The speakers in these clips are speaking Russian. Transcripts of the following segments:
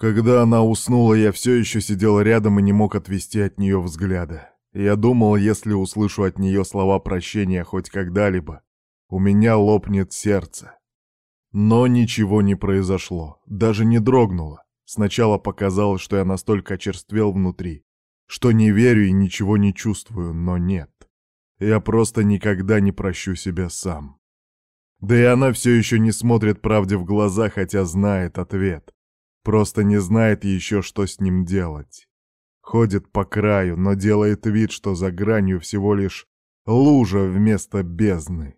Когда она уснула, я все еще сидел рядом и не мог отвести от нее взгляда. Я думал, если услышу от нее слова прощения хоть когда-либо, у меня лопнет сердце. Но ничего не произошло, даже не дрогнуло. Сначала показалось, что я настолько очерствел внутри, что не верю и ничего не чувствую, но нет. Я просто никогда не прощу себя сам. Да и она все еще не смотрит правде в глаза, хотя знает ответ. Просто не знает еще, что с ним делать. Ходит по краю, но делает вид, что за гранью всего лишь лужа вместо бездны.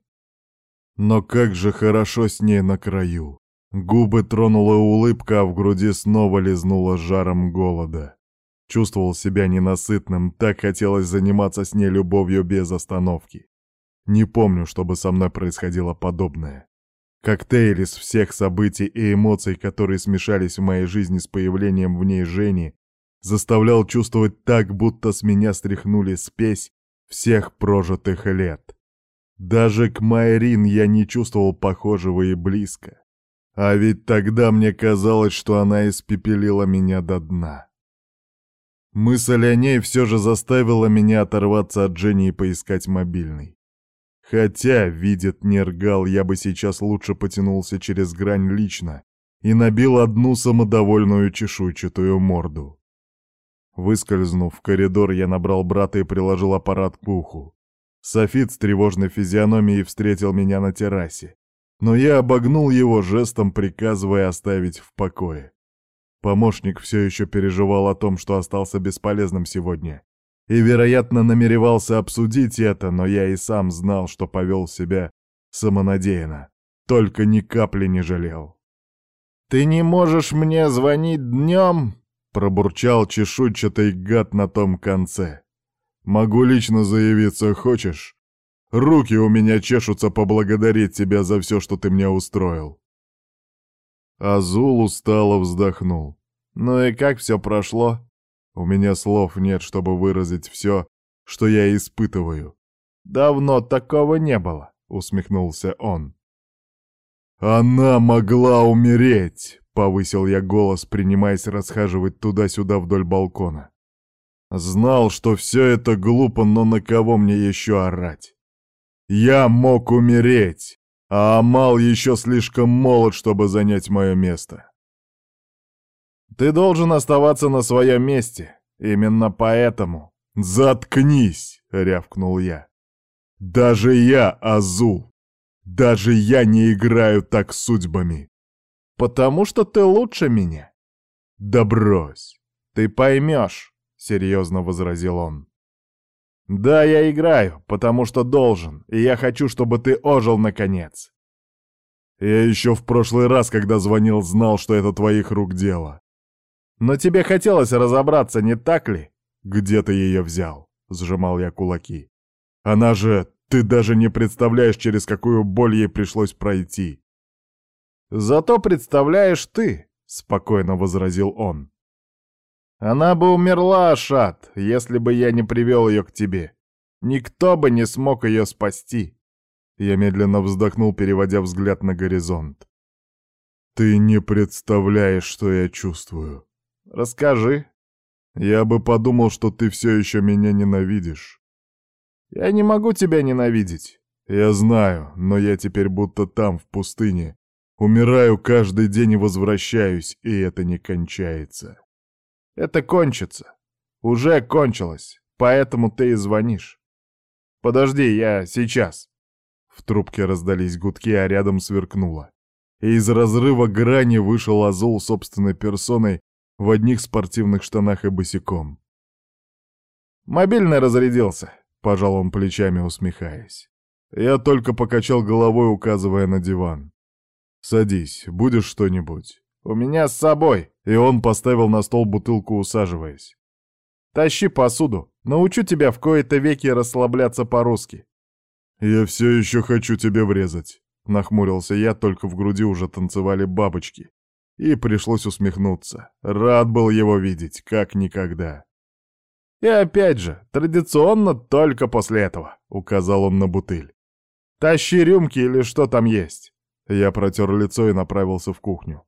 Но как же хорошо с ней на краю. Губы тронула улыбка, а в груди снова лизнула жаром голода. Чувствовал себя ненасытным, так хотелось заниматься с ней любовью без остановки. Не помню, чтобы со мной происходило подобное. Коктейль из всех событий и эмоций, которые смешались в моей жизни с появлением в ней Жени, заставлял чувствовать так, будто с меня стряхнули спесь всех прожитых лет. Даже к Майрин я не чувствовал похожего и близко. А ведь тогда мне казалось, что она испепелила меня до дна. Мысль о ней все же заставила меня оторваться от Жени и поискать мобильный. Хотя, видит Нергал, я бы сейчас лучше потянулся через грань лично и набил одну самодовольную чешуйчатую морду. Выскользнув в коридор, я набрал брата и приложил аппарат к уху. Софит с тревожной физиономией встретил меня на террасе, но я обогнул его жестом, приказывая оставить в покое. Помощник все еще переживал о том, что остался бесполезным сегодня, и, вероятно, намеревался обсудить это, но я и сам знал, что повел себя самонадеянно, только ни капли не жалел. «Ты не можешь мне звонить днем?» — пробурчал чешуйчатый гад на том конце. Могу лично заявиться, хочешь? Руки у меня чешутся поблагодарить тебя за все, что ты мне устроил. Азул устало вздохнул. Ну и как все прошло? У меня слов нет, чтобы выразить все, что я испытываю. Давно такого не было, усмехнулся он. Она могла умереть, повысил я голос, принимаясь расхаживать туда-сюда вдоль балкона. Знал, что все это глупо, но на кого мне еще орать? Я мог умереть, а Амал еще слишком молод, чтобы занять мое место. Ты должен оставаться на своем месте. Именно поэтому. Заткнись, рявкнул я. Даже я, Азул, даже я не играю так судьбами. Потому что ты лучше меня. Да брось, ты поймешь серьезно возразил он. «Да, я играю, потому что должен, и я хочу, чтобы ты ожил наконец». «Я еще в прошлый раз, когда звонил, знал, что это твоих рук дело». «Но тебе хотелось разобраться, не так ли?» «Где ты ее взял?» — сжимал я кулаки. «Она же... Ты даже не представляешь, через какую боль ей пришлось пройти». «Зато представляешь ты», — спокойно возразил он. Она бы умерла, Ашат, если бы я не привел ее к тебе. Никто бы не смог ее спасти. Я медленно вздохнул, переводя взгляд на горизонт. Ты не представляешь, что я чувствую. Расскажи. Я бы подумал, что ты все еще меня ненавидишь. Я не могу тебя ненавидеть. Я знаю, но я теперь будто там, в пустыне. Умираю каждый день и возвращаюсь, и это не кончается. Это кончится. Уже кончилось, поэтому ты и звонишь. Подожди, я сейчас. В трубке раздались гудки, а рядом сверкнуло. И из разрыва грани вышел Азул собственной персоной в одних спортивных штанах и босиком. «Мобильный разрядился», — пожал он плечами, усмехаясь. Я только покачал головой, указывая на диван. «Садись, будешь что-нибудь?» «У меня с собой!» И он поставил на стол бутылку, усаживаясь. «Тащи посуду. Научу тебя в кои-то веки расслабляться по-русски». «Я все еще хочу тебе врезать», — нахмурился я, только в груди уже танцевали бабочки. И пришлось усмехнуться. Рад был его видеть, как никогда. «И опять же, традиционно только после этого», — указал он на бутыль. «Тащи рюмки или что там есть». Я протер лицо и направился в кухню.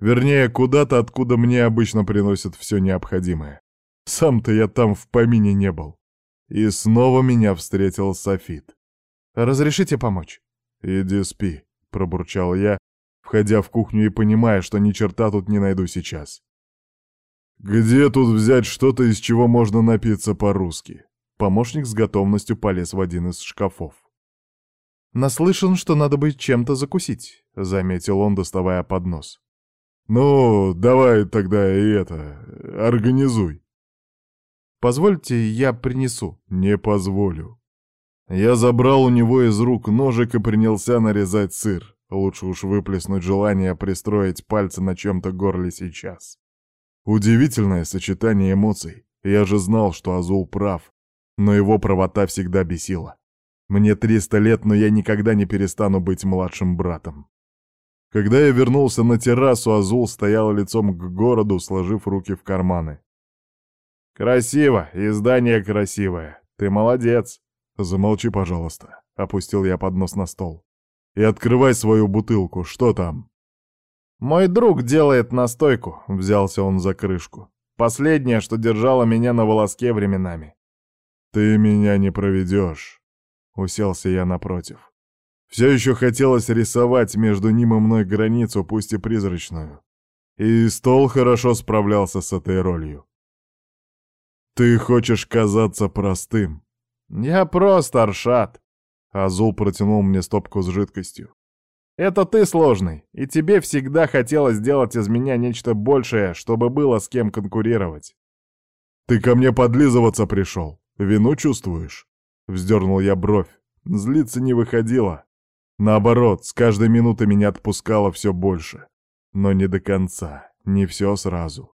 Вернее, куда-то, откуда мне обычно приносят все необходимое. Сам-то я там в помине не был. И снова меня встретил Софит. «Разрешите помочь?» «Иди спи», — пробурчал я, входя в кухню и понимая, что ни черта тут не найду сейчас. «Где тут взять что-то, из чего можно напиться по-русски?» Помощник с готовностью полез в один из шкафов. «Наслышан, что надо бы чем-то закусить», — заметил он, доставая поднос. «Ну, давай тогда и это, организуй». «Позвольте, я принесу». «Не позволю». Я забрал у него из рук ножик и принялся нарезать сыр. Лучше уж выплеснуть желание пристроить пальцы на чем-то горле сейчас. Удивительное сочетание эмоций. Я же знал, что Азул прав, но его правота всегда бесила. Мне 300 лет, но я никогда не перестану быть младшим братом. Когда я вернулся на террасу, Азул стоял лицом к городу, сложив руки в карманы. «Красиво, и здание красивое. Ты молодец!» «Замолчи, пожалуйста», — опустил я поднос на стол. И открывай свою бутылку, что там?» «Мой друг делает настойку», — взялся он за крышку. «Последнее, что держало меня на волоске временами». «Ты меня не проведешь», — уселся я напротив. Все еще хотелось рисовать между ним и мной границу, пусть и призрачную. И стол хорошо справлялся с этой ролью. «Ты хочешь казаться простым?» «Я просто Аршат», Азул протянул мне стопку с жидкостью. «Это ты сложный, и тебе всегда хотелось сделать из меня нечто большее, чтобы было с кем конкурировать». «Ты ко мне подлизываться пришел. Вину чувствуешь?» Вздернул я бровь. Злиться не выходило. Наоборот, с каждой минуты меня отпускало все больше. Но не до конца, не все сразу.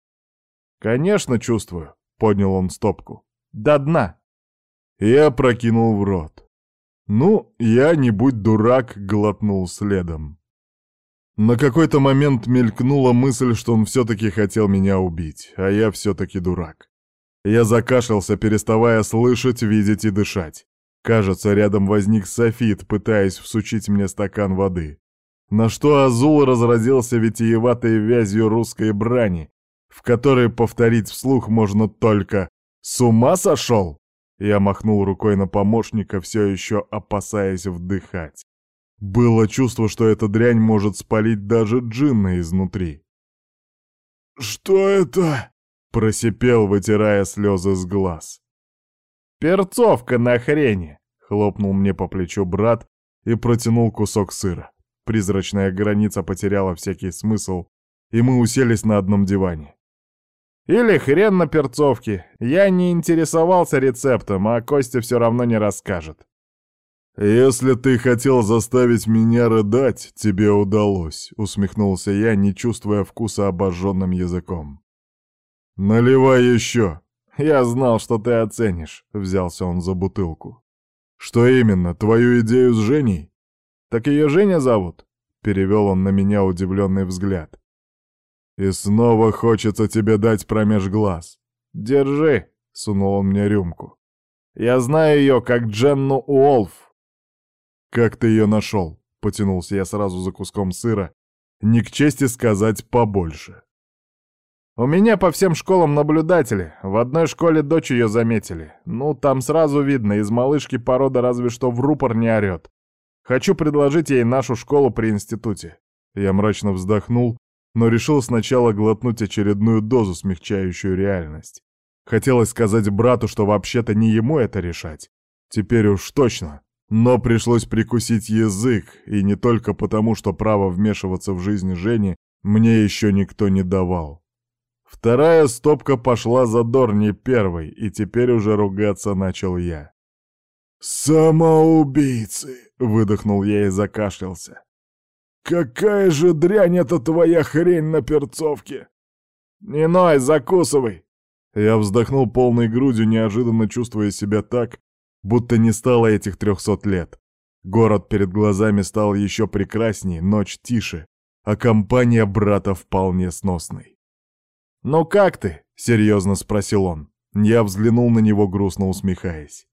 «Конечно чувствую», — поднял он стопку. «До дна». Я прокинул в рот. Ну, я, не будь дурак, глотнул следом. На какой-то момент мелькнула мысль, что он все-таки хотел меня убить, а я все-таки дурак. Я закашлялся, переставая слышать, видеть и дышать. Кажется, рядом возник софит, пытаясь всучить мне стакан воды. На что Азул разразился витиеватой вязью русской брани, в которой повторить вслух можно только «С ума сошел?» Я махнул рукой на помощника, все еще опасаясь вдыхать. Было чувство, что эта дрянь может спалить даже джинна изнутри. «Что это?» — просипел, вытирая слезы с глаз. «Перцовка на хрени!» — хлопнул мне по плечу брат и протянул кусок сыра. Призрачная граница потеряла всякий смысл, и мы уселись на одном диване. Или хрен на перцовке. Я не интересовался рецептом, а Костя все равно не расскажет. «Если ты хотел заставить меня рыдать, тебе удалось», — усмехнулся я, не чувствуя вкуса обожженным языком. «Наливай еще!» «Я знал, что ты оценишь», — взялся он за бутылку. «Что именно, твою идею с Женей?» «Так ее Женя зовут?» — перевел он на меня удивленный взгляд. И снова хочется тебе дать промеж глаз. Держи, сунул он мне рюмку. Я знаю ее как Дженну Уолф. Как ты ее нашел? Потянулся я сразу за куском сыра. Не к чести сказать побольше. У меня по всем школам наблюдатели. В одной школе дочь ее заметили. Ну, там сразу видно, из малышки порода разве что в рупор не орет. Хочу предложить ей нашу школу при институте. Я мрачно вздохнул но решил сначала глотнуть очередную дозу, смягчающую реальность. Хотелось сказать брату, что вообще-то не ему это решать. Теперь уж точно. Но пришлось прикусить язык, и не только потому, что право вмешиваться в жизнь Жени мне еще никто не давал. Вторая стопка пошла задорнее первой, и теперь уже ругаться начал я. «Самоубийцы!» — выдохнул я и закашлялся. «Какая же дрянь эта твоя хрень на перцовке!» «Не ной, закусывай!» Я вздохнул полной грудью, неожиданно чувствуя себя так, будто не стало этих трехсот лет. Город перед глазами стал еще прекраснее, ночь тише, а компания брата вполне сносной. «Ну как ты?» — серьезно спросил он. Я взглянул на него, грустно усмехаясь.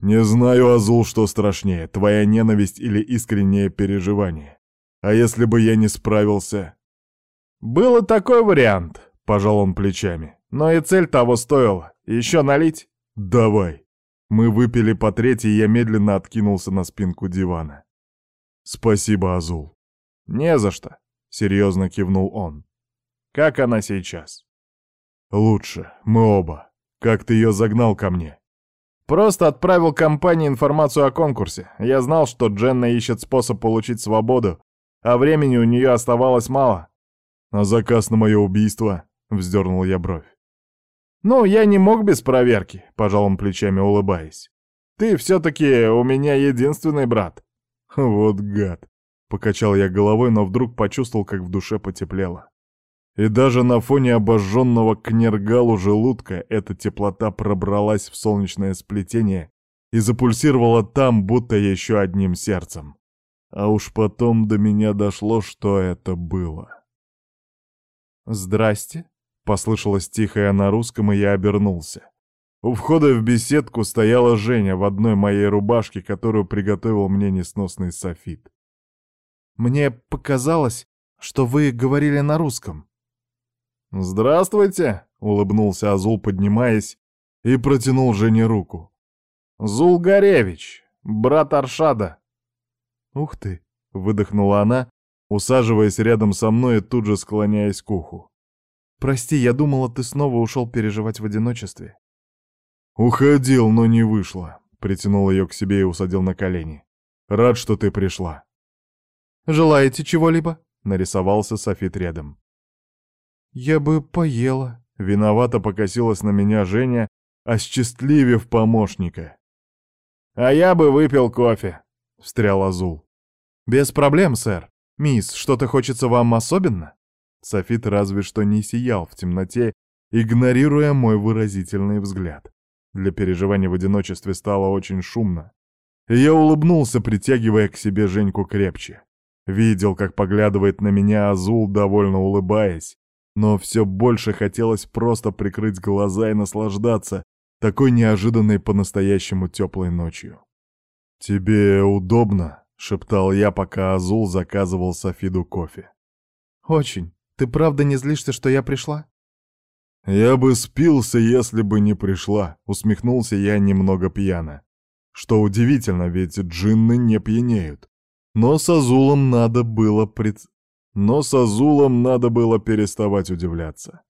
«Не знаю, Азул, что страшнее, твоя ненависть или искреннее переживание. А если бы я не справился? «Был и такой вариант», — пожал он плечами. «Но и цель того стоила. Еще налить?» «Давай». Мы выпили по третьей, и я медленно откинулся на спинку дивана. «Спасибо, Азул». «Не за что», — серьезно кивнул он. «Как она сейчас?» «Лучше. Мы оба. Как ты ее загнал ко мне?» «Просто отправил компании информацию о конкурсе. Я знал, что Дженна ищет способ получить свободу, а времени у нее оставалось мало». «А заказ на мое убийство?» — вздернул я бровь. «Ну, я не мог без проверки», — пожал он плечами, улыбаясь. «Ты все-таки у меня единственный брат». «Вот гад!» — покачал я головой, но вдруг почувствовал, как в душе потеплело. И даже на фоне обожженного к нергалу желудка эта теплота пробралась в солнечное сплетение и запульсировала там, будто еще одним сердцем. А уж потом до меня дошло, что это было. «Здрасте», — послышалось тихое на русском, и я обернулся. У входа в беседку стояла Женя в одной моей рубашке, которую приготовил мне несносный софит. «Мне показалось, что вы говорили на русском», «Здравствуйте!» — улыбнулся Азул, поднимаясь, и протянул Жене руку. «Зулгаревич, брат Аршада!» «Ух ты!» — выдохнула она, усаживаясь рядом со мной и тут же склоняясь к уху. «Прости, я думала, ты снова ушел переживать в одиночестве». «Уходил, но не вышло», — притянул ее к себе и усадил на колени. «Рад, что ты пришла». «Желаете чего-либо?» — нарисовался Софит рядом. «Я бы поела». Виновато покосилась на меня Женя, осчастливив помощника. «А я бы выпил кофе», — встрял Азул. «Без проблем, сэр. Мисс, что-то хочется вам особенно?» Софит разве что не сиял в темноте, игнорируя мой выразительный взгляд. Для переживания в одиночестве стало очень шумно. И я улыбнулся, притягивая к себе Женьку крепче. Видел, как поглядывает на меня Азул, довольно улыбаясь, но все больше хотелось просто прикрыть глаза и наслаждаться такой неожиданной по-настоящему теплой ночью. «Тебе удобно?» — шептал я, пока Азул заказывал Софиду кофе. «Очень. Ты правда не злишься, что я пришла?» «Я бы спился, если бы не пришла», — усмехнулся я немного пьяно. Что удивительно, ведь джинны не пьянеют. Но с Азулом надо было пред... Но с Азулом надо было переставать удивляться.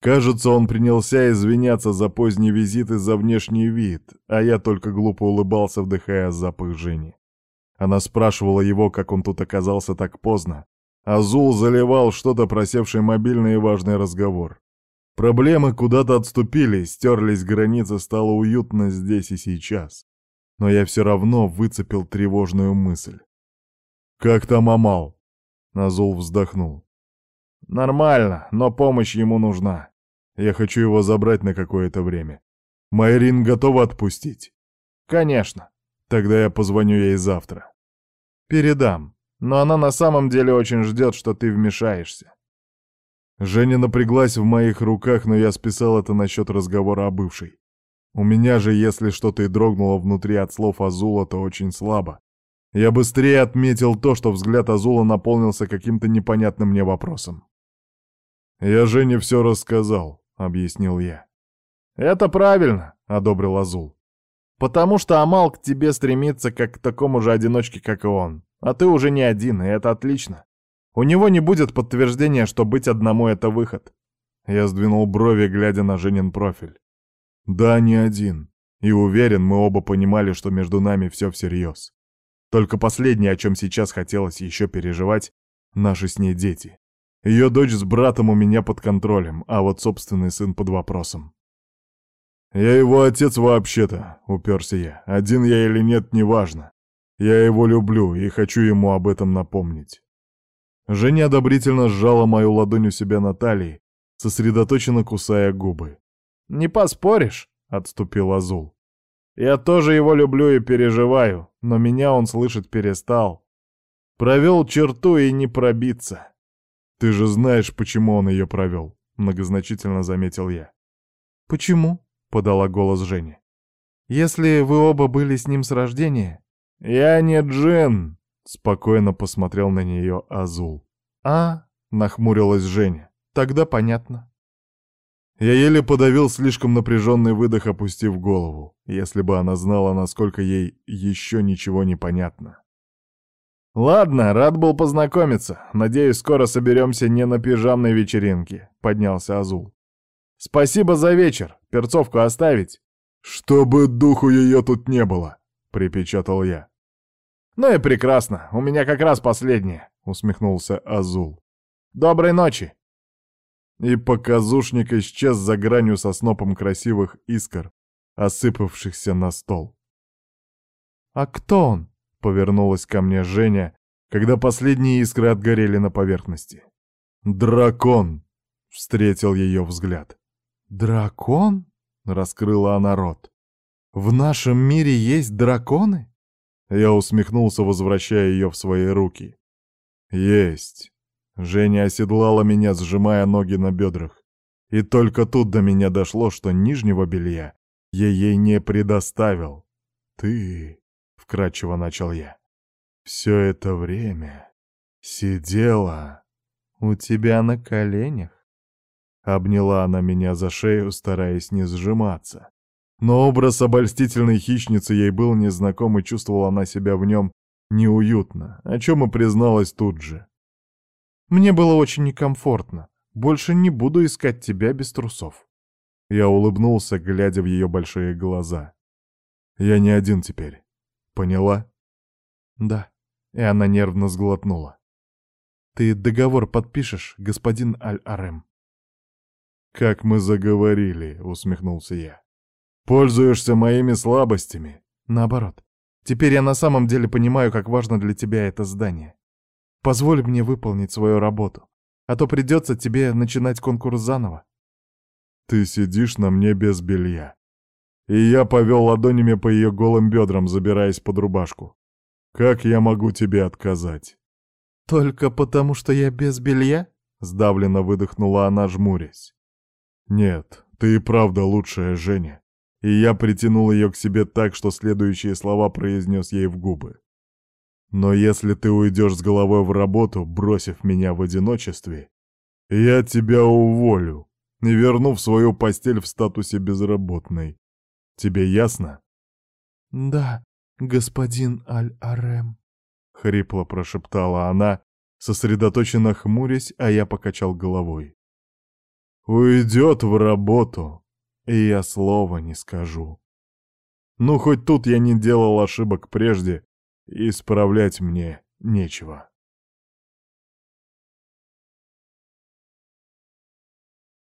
Кажется, он принялся извиняться за поздний визит и за внешний вид, а я только глупо улыбался, вдыхая запах Жени. Она спрашивала его, как он тут оказался так поздно. Азул заливал что-то просевший мобильный и важный разговор. Проблемы куда-то отступили, стерлись границы, стало уютно здесь и сейчас. Но я все равно выцепил тревожную мысль. «Как там Амал?» Назул вздохнул. «Нормально, но помощь ему нужна. Я хочу его забрать на какое-то время. Майрин готова отпустить?» «Конечно. Тогда я позвоню ей завтра». «Передам. Но она на самом деле очень ждет, что ты вмешаешься». Женя напряглась в моих руках, но я списал это насчет разговора о бывшей. У меня же, если что-то и дрогнуло внутри от слов Азула, то очень слабо. Я быстрее отметил то, что взгляд Азула наполнился каким-то непонятным мне вопросом. «Я Жене все рассказал», — объяснил я. «Это правильно», — одобрил Азул. «Потому что Амал к тебе стремится как к такому же одиночке, как и он. А ты уже не один, и это отлично. У него не будет подтверждения, что быть одному — это выход». Я сдвинул брови, глядя на Женин профиль. «Да, не один. И уверен, мы оба понимали, что между нами все всерьез. Только последнее, о чем сейчас хотелось еще переживать, наши с ней дети. Ее дочь с братом у меня под контролем, а вот собственный сын под вопросом. «Я его отец вообще-то», — уперся я. «Один я или нет, неважно. Я его люблю и хочу ему об этом напомнить». Женя одобрительно сжала мою ладонь у себя на талии, сосредоточенно кусая губы. «Не поспоришь», — отступил Азул. Я тоже его люблю и переживаю, но меня он слышать перестал. Провел черту и не пробиться. Ты же знаешь, почему он ее провел, многозначительно заметил я. Почему? подала голос Женя. Если вы оба были с ним с рождения... Я не Джин, спокойно посмотрел на нее Азул. А, — нахмурилась Женя. «Тогда понятно». Я еле подавил слишком напряженный выдох, опустив голову, если бы она знала, насколько ей еще ничего не понятно. «Ладно, рад был познакомиться. Надеюсь, скоро соберемся не на пижамной вечеринке», — поднялся Азул. «Спасибо за вечер. Перцовку оставить?» «Чтобы духу ее тут не было», — припечатал я. «Ну и прекрасно. У меня как раз последнее», — усмехнулся Азул. «Доброй ночи!» И показушник исчез за гранью со снопом красивых искр, осыпавшихся на стол. «А кто он?» — повернулась ко мне Женя, когда последние искры отгорели на поверхности. «Дракон!» — встретил ее взгляд. «Дракон?» — раскрыла она рот. «В нашем мире есть драконы?» Я усмехнулся, возвращая ее в свои руки. «Есть!» Женя оседлала меня, сжимая ноги на бедрах. И только тут до меня дошло, что нижнего белья я ей не предоставил. «Ты...» — вкратчиво начал я. «Все это время сидела у тебя на коленях?» Обняла она меня за шею, стараясь не сжиматься. Но образ обольстительной хищницы ей был незнаком, и чувствовала она себя в нем неуютно, о чем и призналась тут же. Мне было очень некомфортно. Больше не буду искать тебя без трусов. Я улыбнулся, глядя в ее большие глаза. Я не один теперь. Поняла? Да. И она нервно сглотнула. Ты договор подпишешь, господин Аль-Арем? Как мы заговорили, усмехнулся я. Пользуешься моими слабостями. Наоборот. Теперь я на самом деле понимаю, как важно для тебя это здание. Позволь мне выполнить свою работу, а то придется тебе начинать конкурс заново. Ты сидишь на мне без белья. И я повел ладонями по ее голым бедрам, забираясь под рубашку. Как я могу тебе отказать? Только потому, что я без белья? Сдавленно выдохнула она, жмурясь. Нет, ты и правда лучшая, Женя. И я притянул ее к себе так, что следующие слова произнес ей в губы. Но если ты уйдешь с головой в работу, бросив меня в одиночестве, я тебя уволю и верну в свою постель в статусе безработной. Тебе ясно? Да, господин Аль-Арем, хрипло прошептала она, сосредоточенно хмурясь, а я покачал головой. Уйдет в работу, и я слова не скажу. Ну, хоть тут я не делал ошибок прежде, Исправлять мне нечего.